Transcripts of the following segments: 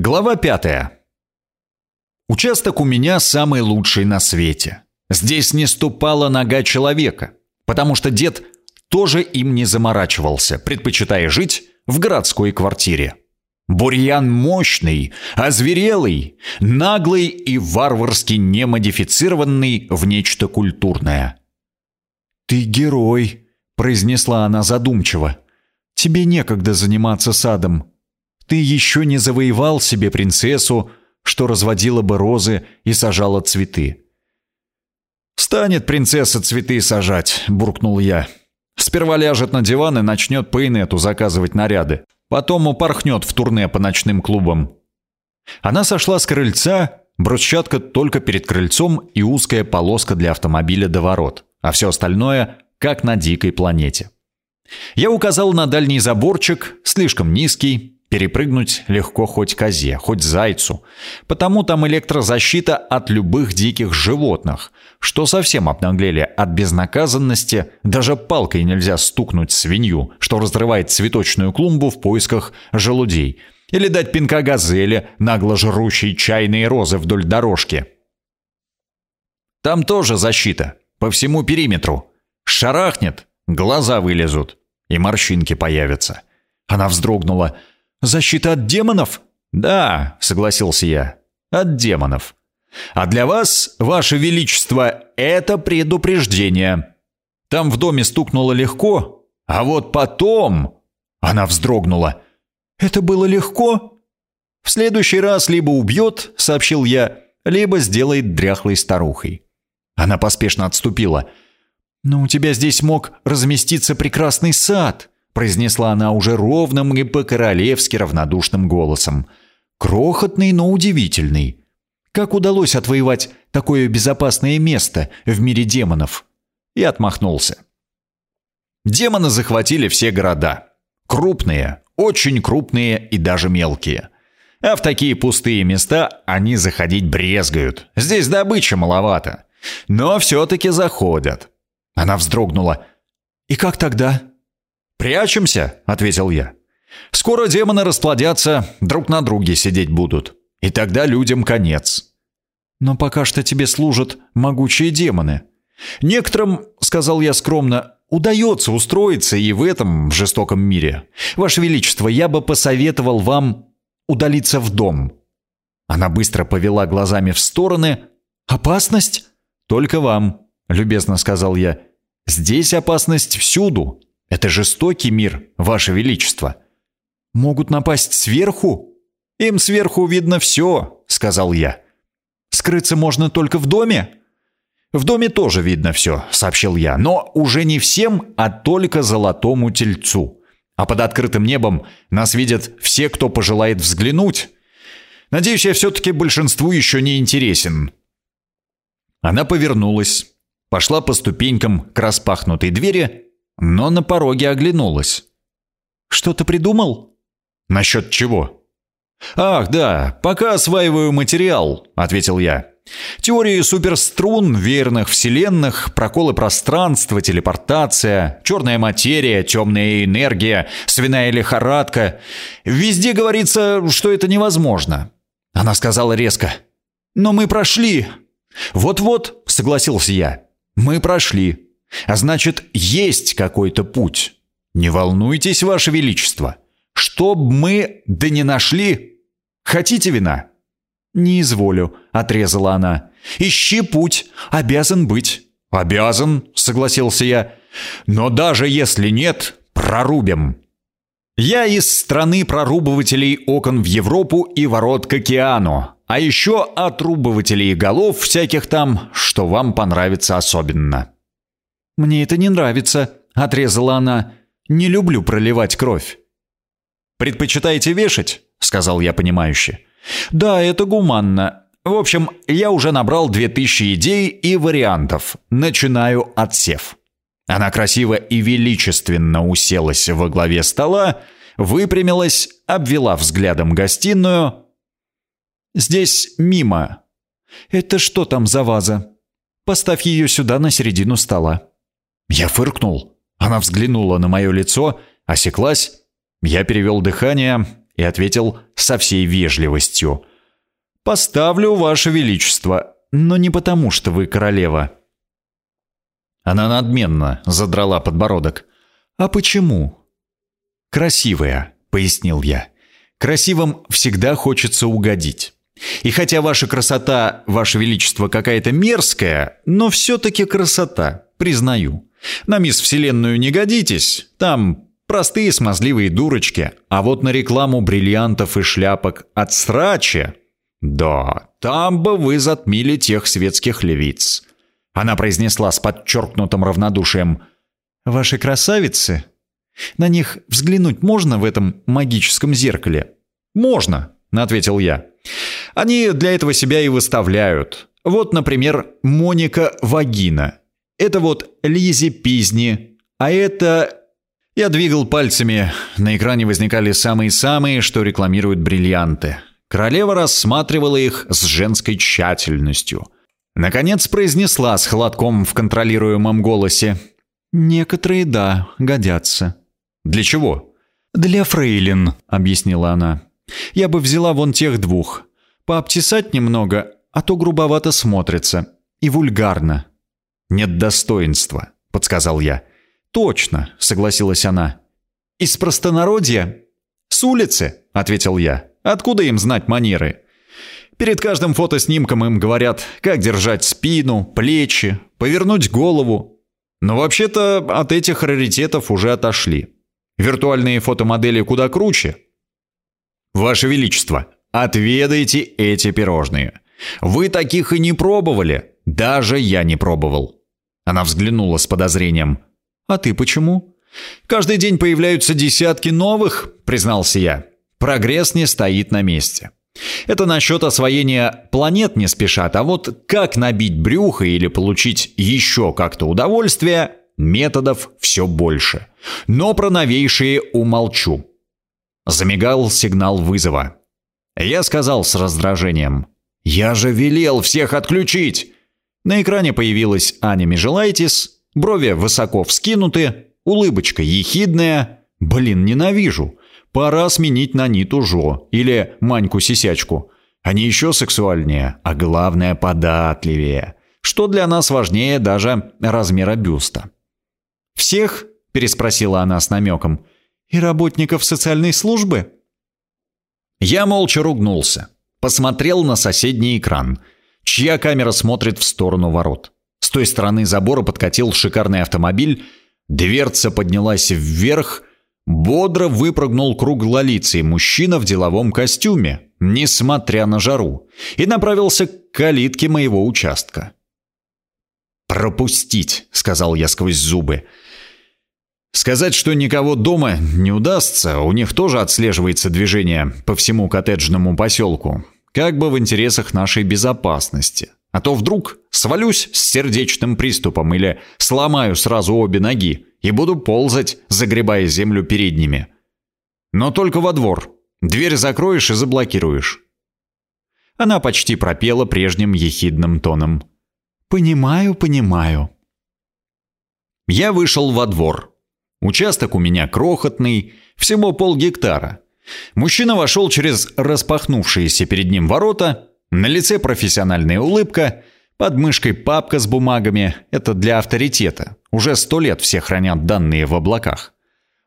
Глава пятая. Участок у меня самый лучший на свете. Здесь не ступала нога человека, потому что дед тоже им не заморачивался, предпочитая жить в городской квартире. Бурьян мощный, озверелый, наглый и варварски немодифицированный в нечто культурное. «Ты герой», — произнесла она задумчиво. «Тебе некогда заниматься садом. Ты еще не завоевал себе принцессу, что разводила бы розы и сажала цветы. «Станет принцесса цветы сажать», — буркнул я. «Сперва ляжет на диван и начнет по инету заказывать наряды. Потом упорхнет в турне по ночным клубам». Она сошла с крыльца, брусчатка только перед крыльцом и узкая полоска для автомобиля до ворот, а все остальное — как на дикой планете. Я указал на дальний заборчик, слишком низкий, Перепрыгнуть легко хоть козе, хоть зайцу, потому там электрозащита от любых диких животных, что совсем обнаглели от безнаказанности, даже палкой нельзя стукнуть свинью, что разрывает цветочную клумбу в поисках желудей, или дать пинка газели, нагло жрущей чайные розы вдоль дорожки. Там тоже защита, по всему периметру. Шарахнет, глаза вылезут, и морщинки появятся. Она вздрогнула – «Защита от демонов?» «Да», — согласился я, — «от демонов». «А для вас, ваше величество, это предупреждение». Там в доме стукнуло легко, а вот потом... Она вздрогнула. «Это было легко?» «В следующий раз либо убьет», — сообщил я, «либо сделает дряхлой старухой». Она поспешно отступила. «Но у тебя здесь мог разместиться прекрасный сад», произнесла она уже ровным и по-королевски равнодушным голосом. Крохотный, но удивительный. Как удалось отвоевать такое безопасное место в мире демонов? И отмахнулся. Демоны захватили все города. Крупные, очень крупные и даже мелкие. А в такие пустые места они заходить брезгают. Здесь добычи маловато. Но все-таки заходят. Она вздрогнула. «И как тогда?» «Прячемся», — ответил я. «Скоро демоны расплодятся, друг на друге сидеть будут. И тогда людям конец». «Но пока что тебе служат могучие демоны». «Некоторым, — сказал я скромно, — удается устроиться и в этом жестоком мире. Ваше Величество, я бы посоветовал вам удалиться в дом». Она быстро повела глазами в стороны. «Опасность?» «Только вам», — любезно сказал я. «Здесь опасность всюду. Это жестокий мир, Ваше Величество. Могут напасть сверху? Им сверху видно все, сказал я. Скрыться можно только в доме? В доме тоже видно все, сообщил я, но уже не всем, а только золотому тельцу. А под открытым небом нас видят все, кто пожелает взглянуть. Надеюсь, я все-таки большинству еще не интересен. Она повернулась, пошла по ступенькам к распахнутой двери но на пороге оглянулась. «Что-то придумал?» «Насчет чего?» «Ах, да, пока осваиваю материал», — ответил я. «Теории суперструн, верных вселенных, проколы пространства, телепортация, черная материя, темная энергия, свиная лихорадка. Везде говорится, что это невозможно». Она сказала резко. «Но мы прошли». «Вот-вот», — согласился я. «Мы прошли. А значит, есть какой-то путь. Не волнуйтесь, Ваше Величество. Чтоб мы да не нашли... Хотите вина?» «Не изволю», — отрезала она. «Ищи путь. Обязан быть». «Обязан», — согласился я. «Но даже если нет, прорубим». Я из страны прорубывателей окон в Европу и ворот к океану, а еще отрубывателей голов всяких там, что вам понравится особенно. «Мне это не нравится», — отрезала она. «Не люблю проливать кровь». «Предпочитаете вешать?» — сказал я понимающе. «Да, это гуманно. В общем, я уже набрал две тысячи идей и вариантов. Начинаю отсев». Она красиво и величественно уселась во главе стола, выпрямилась, обвела взглядом гостиную. «Здесь мимо. Это что там за ваза? Поставь ее сюда на середину стола». Я фыркнул. Она взглянула на мое лицо, осеклась. Я перевел дыхание и ответил со всей вежливостью. «Поставлю, Ваше Величество, но не потому, что вы королева». Она надменно задрала подбородок. «А почему?» «Красивая», — пояснил я. «Красивым всегда хочется угодить. И хотя ваша красота, ваше величество, какая-то мерзкая, но все-таки красота, признаю. На мисс Вселенную не годитесь, там простые смазливые дурочки, а вот на рекламу бриллиантов и шляпок от срача, да, там бы вы затмили тех светских левиц. Она произнесла с подчеркнутым равнодушием. «Ваши красавицы? На них взглянуть можно в этом магическом зеркале?» «Можно», — ответил я. «Они для этого себя и выставляют. Вот, например, Моника Вагина. Это вот Лизи Пизни. А это...» Я двигал пальцами. На экране возникали самые-самые, что рекламируют бриллианты. Королева рассматривала их с женской тщательностью. Наконец произнесла с холодком в контролируемом голосе. «Некоторые, да, годятся». «Для чего?» «Для фрейлин», — объяснила она. «Я бы взяла вон тех двух. Пообтесать немного, а то грубовато смотрится. И вульгарно». «Нет достоинства», — подсказал я. «Точно», — согласилась она. «Из простонародья?» «С улицы», — ответил я. «Откуда им знать манеры?» Перед каждым фотоснимком им говорят, как держать спину, плечи, повернуть голову. Но вообще-то от этих раритетов уже отошли. Виртуальные фотомодели куда круче. Ваше Величество, отведайте эти пирожные. Вы таких и не пробовали. Даже я не пробовал. Она взглянула с подозрением. А ты почему? Каждый день появляются десятки новых, признался я. Прогресс не стоит на месте. Это насчет освоения планет не спешат, а вот как набить брюхо или получить еще как-то удовольствие, методов все больше. Но про новейшие умолчу. Замигал сигнал вызова. Я сказал с раздражением. «Я же велел всех отключить!» На экране появилась Аня Межелайтис, брови высоко вскинуты, улыбочка ехидная. «Блин, ненавижу!» Пора сменить на Ниту Жо или Маньку-сисячку. Они еще сексуальнее, а главное податливее. Что для нас важнее даже размера бюста. «Всех?» – переспросила она с намеком. «И работников социальной службы?» Я молча ругнулся. Посмотрел на соседний экран. Чья камера смотрит в сторону ворот. С той стороны забора подкатил шикарный автомобиль. Дверца поднялась вверх, Бодро выпрыгнул круглолицый мужчина в деловом костюме, несмотря на жару, и направился к калитке моего участка. «Пропустить», — сказал я сквозь зубы. Сказать, что никого дома не удастся, у них тоже отслеживается движение по всему коттеджному поселку, как бы в интересах нашей безопасности. А то вдруг свалюсь с сердечным приступом или сломаю сразу обе ноги и буду ползать, загребая землю передними. Но только во двор. Дверь закроешь и заблокируешь. Она почти пропела прежним ехидным тоном. «Понимаю, понимаю». Я вышел во двор. Участок у меня крохотный, всего полгектара. Мужчина вошел через распахнувшиеся перед ним ворота, на лице профессиональная улыбка, под мышкой папка с бумагами – это для авторитета. Уже сто лет все хранят данные в облаках.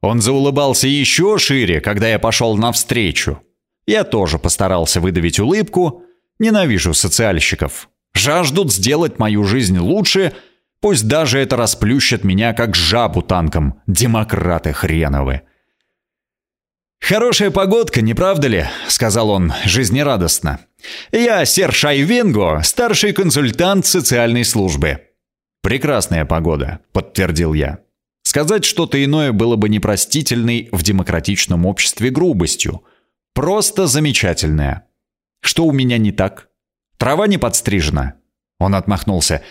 Он заулыбался еще шире, когда я пошел навстречу. Я тоже постарался выдавить улыбку. Ненавижу социальщиков. Жаждут сделать мою жизнь лучше, пусть даже это расплющит меня, как жабу танком. Демократы хреновы. «Хорошая погодка, не правда ли?» — сказал он жизнерадостно. «Я Серж Айвенго, старший консультант социальной службы». «Прекрасная погода», — подтвердил я. Сказать что-то иное было бы непростительной в демократичном обществе грубостью. Просто замечательная. Что у меня не так? Трава не подстрижена. Он отмахнулся.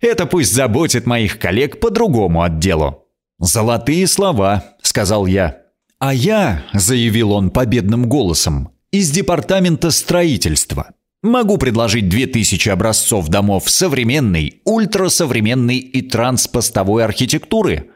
Это пусть заботит моих коллег по другому отделу. «Золотые слова», — сказал я. «А я», — заявил он победным голосом, — «из департамента строительства. Могу предложить 2000 образцов домов современной, ультрасовременной и транспостовой архитектуры».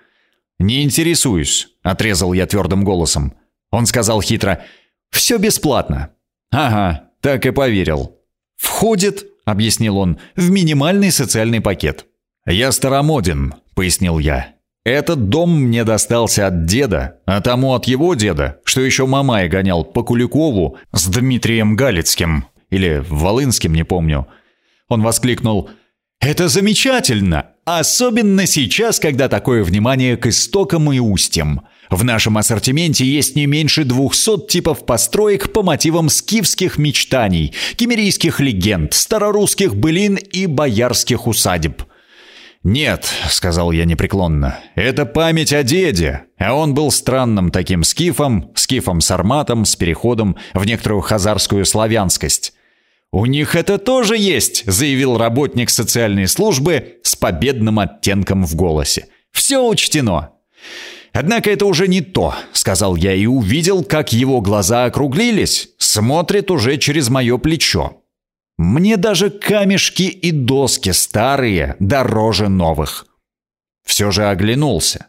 «Не интересуюсь», — отрезал я твердым голосом. Он сказал хитро, Все бесплатно. Ага, так и поверил. Входит, объяснил он, в минимальный социальный пакет. Я старомоден, пояснил я. Этот дом мне достался от деда, а тому от его деда, что еще Мамай гонял по Куликову с Дмитрием Галицким, или Волынским, не помню. Он воскликнул «Это замечательно! Особенно сейчас, когда такое внимание к истокам и устьям. В нашем ассортименте есть не меньше 200 типов построек по мотивам скифских мечтаний, кемерийских легенд, старорусских былин и боярских усадеб. «Нет», — сказал я непреклонно, — «это память о деде, а он был странным таким скифом, скифом-сарматом с переходом в некоторую хазарскую славянскость». «У них это тоже есть», — заявил работник социальной службы с победным оттенком в голосе. «Все учтено». «Однако это уже не то», — сказал я и увидел, как его глаза округлились, смотрит уже через мое плечо. Мне даже камешки и доски старые дороже новых. Все же оглянулся.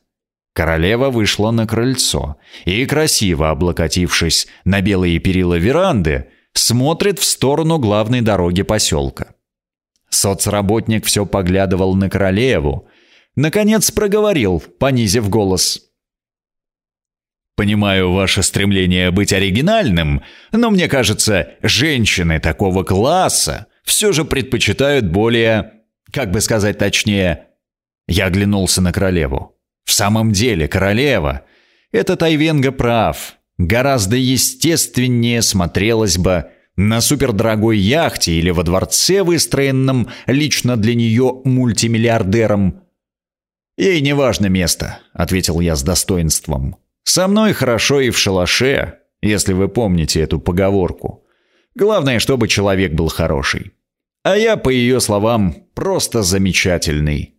Королева вышла на крыльцо и, красиво облокотившись на белые перила веранды, смотрит в сторону главной дороги поселка. Соцработник все поглядывал на королеву. Наконец проговорил, понизив голос. Понимаю ваше стремление быть оригинальным, но мне кажется, женщины такого класса все же предпочитают более, как бы сказать точнее, я оглянулся на королеву. В самом деле, королева, это Тайвенга прав. Гораздо естественнее смотрелась бы на супердорогой яхте или во дворце, выстроенном лично для нее мультимиллиардером. «Ей не важно место», — ответил я с достоинством. Со мной хорошо и в шалаше, если вы помните эту поговорку. Главное, чтобы человек был хороший. А я, по ее словам, просто замечательный.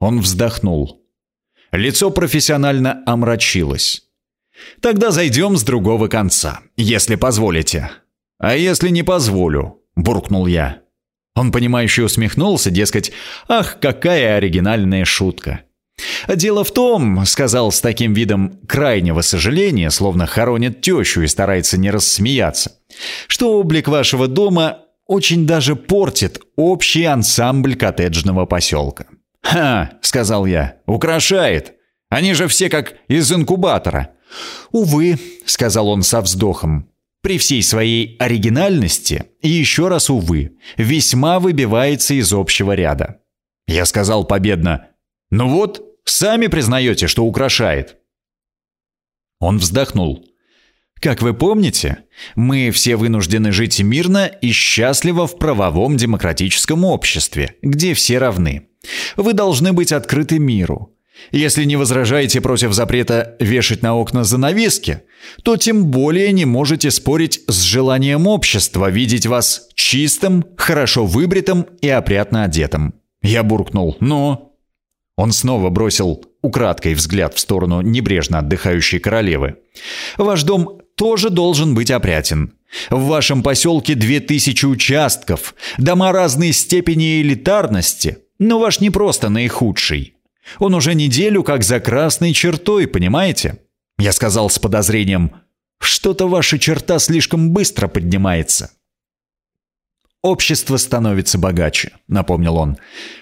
Он вздохнул. Лицо профессионально омрачилось. Тогда зайдем с другого конца, если позволите. А если не позволю, буркнул я. Он понимающе усмехнулся, дескать, ах, какая оригинальная шутка. «Дело в том», — сказал с таким видом крайнего сожаления, словно хоронит тещу и старается не рассмеяться, «что облик вашего дома очень даже портит общий ансамбль коттеджного поселка». «Ха», — сказал я, — «украшает. Они же все как из инкубатора». «Увы», — сказал он со вздохом, — «при всей своей оригинальности, и еще раз увы, весьма выбивается из общего ряда». Я сказал победно, «Ну вот, сами признаете, что украшает». Он вздохнул. Как вы помните, мы все вынуждены жить мирно и счастливо в правовом демократическом обществе, где все равны. Вы должны быть открыты миру. Если не возражаете против запрета вешать на окна занавески, то тем более не можете спорить с желанием общества видеть вас чистым, хорошо выбритым и опрятно одетым. Я буркнул «Ну, он снова бросил украдкой взгляд в сторону небрежно отдыхающей королевы. «Ваш дом тоже должен быть опрятен. В вашем поселке две тысячи участков, дома разной степени элитарности, но ваш не просто наихудший. Он уже неделю как за красной чертой, понимаете?» Я сказал с подозрением, «Что-то ваша черта слишком быстро поднимается». «Общество становится богаче», — напомнил он.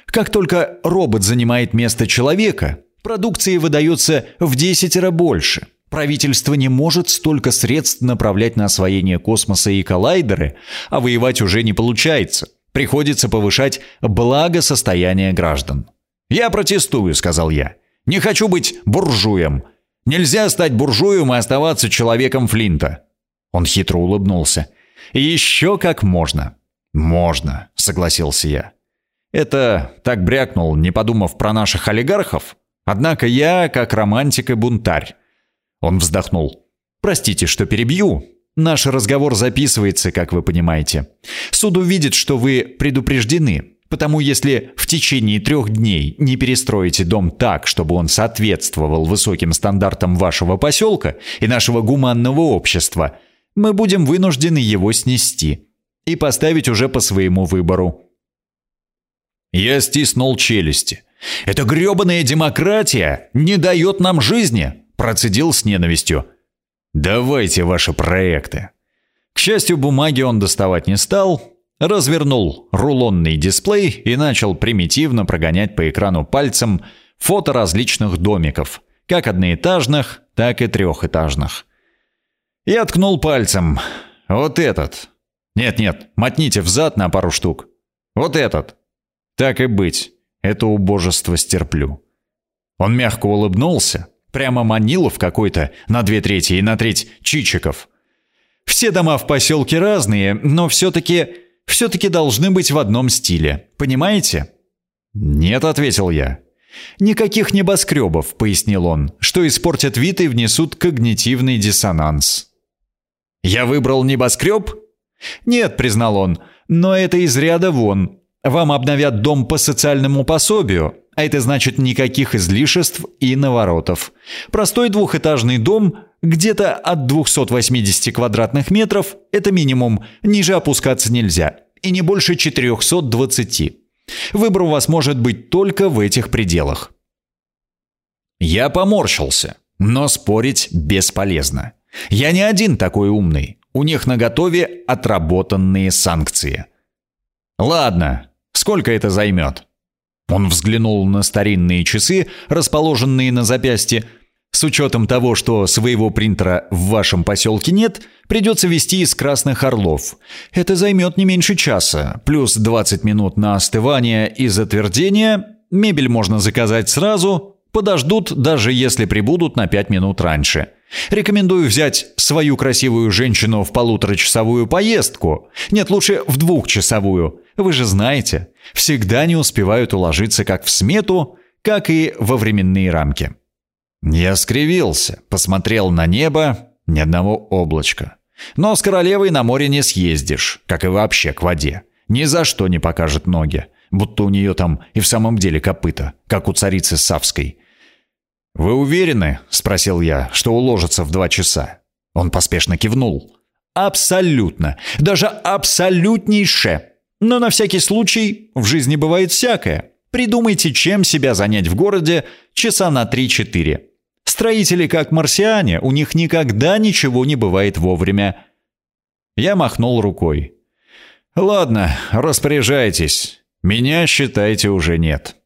«Как только робот занимает место человека, продукции выдается в десятеро больше. Правительство не может столько средств направлять на освоение космоса и коллайдеры, а воевать уже не получается. Приходится повышать благосостояние граждан». «Я протестую», — сказал я. «Не хочу быть буржуем. Нельзя стать буржуем и оставаться человеком Флинта». Он хитро улыбнулся. «Еще как можно». «Можно», — согласился я. «Это так брякнул, не подумав про наших олигархов? Однако я как романтик и бунтарь». Он вздохнул. «Простите, что перебью. Наш разговор записывается, как вы понимаете. Суд увидит, что вы предупреждены, потому если в течение трех дней не перестроите дом так, чтобы он соответствовал высоким стандартам вашего поселка и нашего гуманного общества, мы будем вынуждены его снести» и поставить уже по своему выбору. Я стиснул челюсти. «Эта грёбаная демократия не дает нам жизни!» Процедил с ненавистью. Давайте ваши проекты. К счастью, бумаги он доставать не стал, развернул рулонный дисплей и начал примитивно прогонять по экрану пальцем фото различных домиков, как одноэтажных, так и трехэтажных. Я ткнул пальцем. Вот этот. Нет-нет, мотните взад на пару штук. Вот этот. Так и быть. Это убожество стерплю. Он мягко улыбнулся, прямо манил в какой-то на две трети и на треть чичиков. Все дома в поселке разные, но все-таки все-таки должны быть в одном стиле. Понимаете? Нет, ответил я. Никаких небоскребов, пояснил он, что испортят вид и внесут когнитивный диссонанс. Я выбрал небоскреб? Нет, признал он, но это из ряда вон. Вам обновят дом по социальному пособию, а это значит никаких излишеств и наворотов. Простой двухэтажный дом где-то от 280 квадратных метров – это минимум, ниже опускаться нельзя, и не больше 420. Выбор у вас может быть только в этих пределах. Я поморщился, но спорить бесполезно. Я не один такой умный. У них наготове отработанные санкции. Ладно, сколько это займет? Он взглянул на старинные часы, расположенные на запястье, с учетом того, что своего принтера в вашем поселке нет, придется вести из Красных Орлов. Это займет не меньше часа, плюс 20 минут на остывание и затвердение. Мебель можно заказать сразу, подождут, даже если прибудут на 5 минут раньше. Рекомендую взять свою красивую женщину в полуторачасовую поездку. Нет, лучше в двухчасовую. Вы же знаете, всегда не успевают уложиться как в смету, как и во временные рамки. Я скривился, посмотрел на небо, ни одного облачка. Но с королевой на море не съездишь, как и вообще к воде. Ни за что не покажет ноги, будто у нее там и в самом деле копыта, как у царицы Савской. «Вы уверены?» — спросил я, — «что уложится в два часа?» Он поспешно кивнул. «Абсолютно. Даже абсолютнейше. Но на всякий случай в жизни бывает всякое. Придумайте, чем себя занять в городе часа на 3-4. Строители как марсиане, у них никогда ничего не бывает вовремя. Я махнул рукой. Ладно, распоряжайтесь. Меня, считайте, уже нет.